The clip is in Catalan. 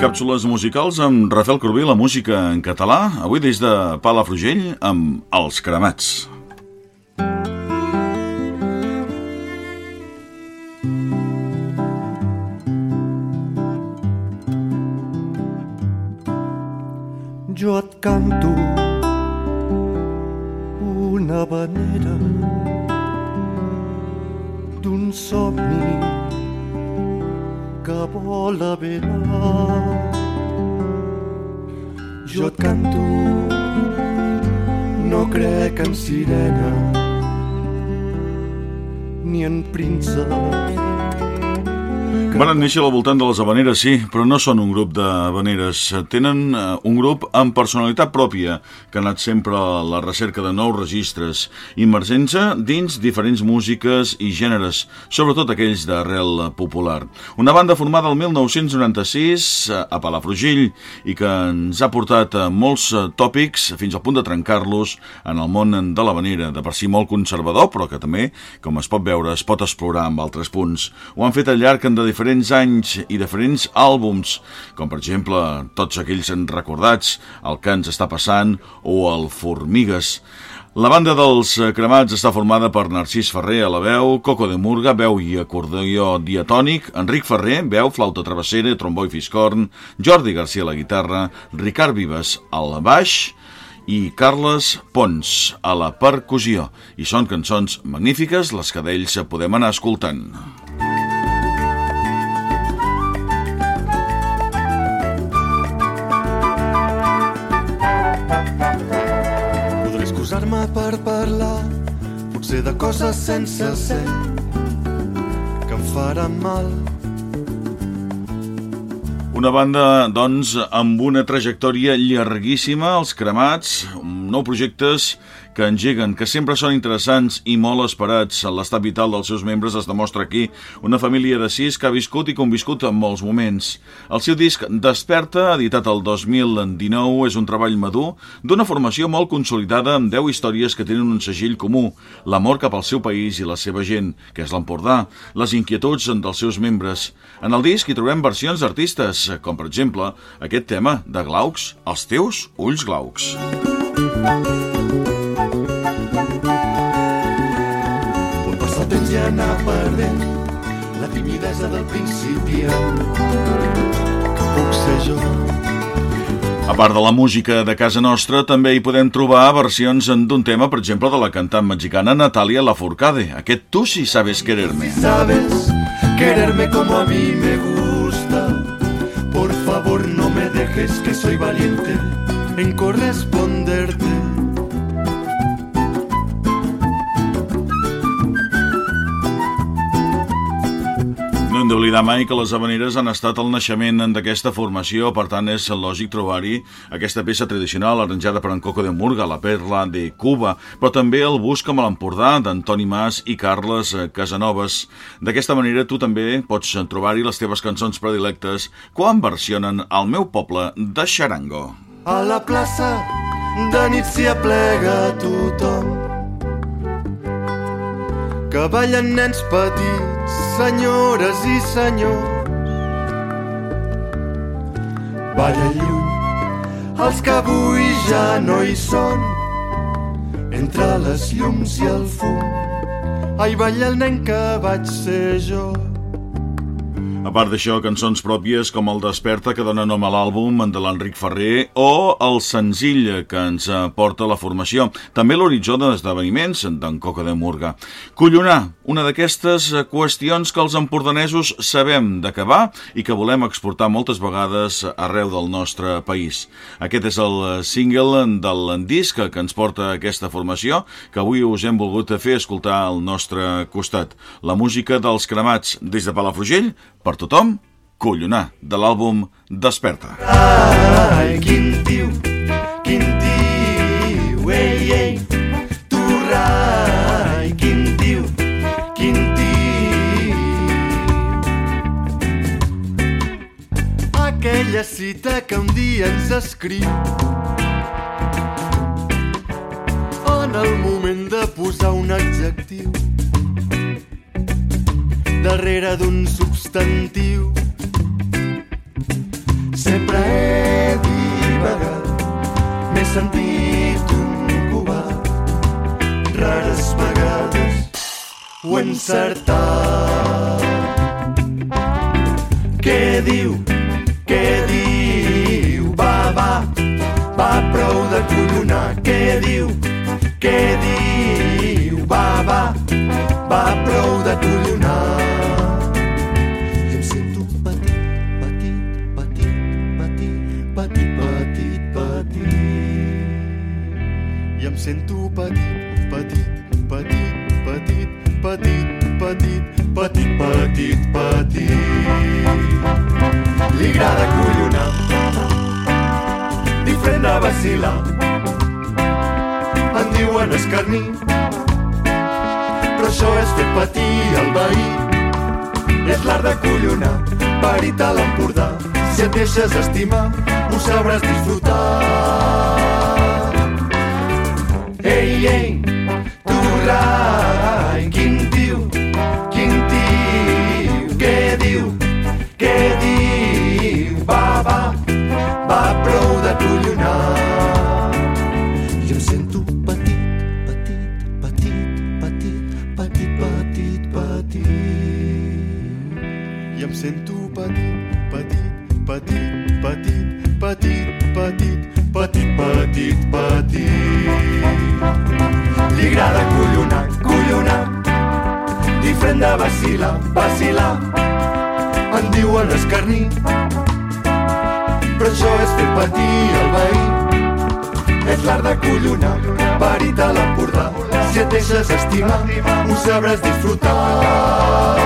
Càpsules musicals amb Rafael Corbí, la música en català, avui des de Palafrugell amb Els Cremats. Jo et canto una vanera d'un somni que vola velar. Jo et canto, no crec en sirena ni en príncep Van néixer al voltant de les habaneres, sí, però no són un grup de habaneres. Tenen eh, un grup amb personalitat pròpia, que ha anat sempre a la recerca de nous registres, immergent-se dins diferents músiques i gèneres, sobretot aquells d'arrel popular. Una banda formada el 1996 eh, a Palafrugell i que ens ha portat a molts eh, tòpics fins al punt de trencar-los en el món de l'habanera, de per si molt conservador, però que també, com es pot veure, es pot explorar amb altres punts. Ho han fet al llarg de diferents anys i diferents àlbums, com per exemple tots aquells recordats, El que ens està passant o El Formigues. La banda dels cremats està formada per Narcís Ferrer a la veu, Coco de Murga, veu i acordeó diatònic, Enric Ferrer, veu, flauta travessera, trombó i fiscorn, Jordi Garcia a la guitarra, Ricard Vives al baix i Carles Pons a la percussió. I són cançons magnífiques, les que d'ells podem anar escoltant. Potser de coses sense ser, que em faran mal. Una banda, doncs, amb una trajectòria llarguíssima, els cremats, nou projectes que engeguen, que sempre són interessants i molt esperats. L'estat vital dels seus membres es demostra aquí. Una família de sis que ha viscut i conviscut en molts moments. El seu disc Desperta, editat el 2019, és un treball madur d'una formació molt consolidada amb 10 històries que tenen un segill comú, l'amor cap al seu país i la seva gent, que és l'Empordà, les inquietuds dels seus membres. En el disc hi trobem versions d'artistes, com per exemple aquest tema de Glaucs, els teus ulls glaucs. Un anar perdent la timidesa del principiant que puc ser jo. A part de la música de casa nostra, també hi podem trobar versions d'un tema, per exemple, de la cantant mexicana Natalia Lafourcade. Aquest Tu si sabes quererme. Si sabes quererme como a mí me gusta, por favor no me dejes que soy valiente en corresponderte. D'oblidar mai que les habaneres han estat el naixement d'aquesta formació, per tant és lògic trobar-hi aquesta peça tradicional arranjada per en Coco de Murga, la perla de Cuba, però també el Busca a l'Empordà d'Antoni Mas i Carles Casanovas. D'aquesta manera tu també pots trobar-hi les teves cançons predilectes quan versionen el meu poble de Xarango. A la plaça de nit s'hi aplega tothom que ballen nens petits, senyores i senyors. Balla lluny els que avui ja no hi són, entre les llums i el fum. Ai, balla el nen que vaig ser jo. A part d'això, cançons pròpies com el Desperta, que dona nom a l'àlbum de l'Enric Ferrer, o el senzill que ens porta la formació. També l'horitzó d'esdeveniments d'en Coca de Murga. Collonar, una d'aquestes qüestions que els empordanesos sabem va i que volem exportar moltes vegades arreu del nostre país. Aquest és el single del disc que ens porta aquesta formació, que avui us hem volgut fer escoltar al nostre costat. La música dels cremats des de Palafrugell, per tothom, Collonar, de l'àlbum Desperta. Ai, quin tiu, quin tiu, ei, ei, quin tiu, quin tiu. Aquella cita que un dia ens escriu en el moment de posar un adjectiu darrere d'un substantiu Sempre he divagat, m'he sentit un covard. Rares vegades ho he encertat. Què diu? Què diu? Va, va, va, prou de collonar. Què diu? Què diu? Va, va, va, prou de collonar. Petit, petit, petit. I em sento petit, petit, petit, petit, petit, petit, petit, petit, petit. Li agrada collonar, diferent de vacilar. En diuen escarnir, però això és fer patir el veí. És l'art de collonar, parit a l'Empordà. Si et deixes estimar, ho sabràs disfrutar. Ei, ei, tu rai, quin tiu, quin tiu, què diu, què diu, va, va, va, prou de collonar. Sento petit, petit, sento petit, petit, petit, petit, petit, petit, petit, petit, petit. Li agrada collonar, collonar, diferent de vacilar, vacilar. En diuen escarnir, però això és fer patir el veí. És l'art de collonar, parit a l'Empordà. Si et deixes estimar, ho sabràs disfrutar.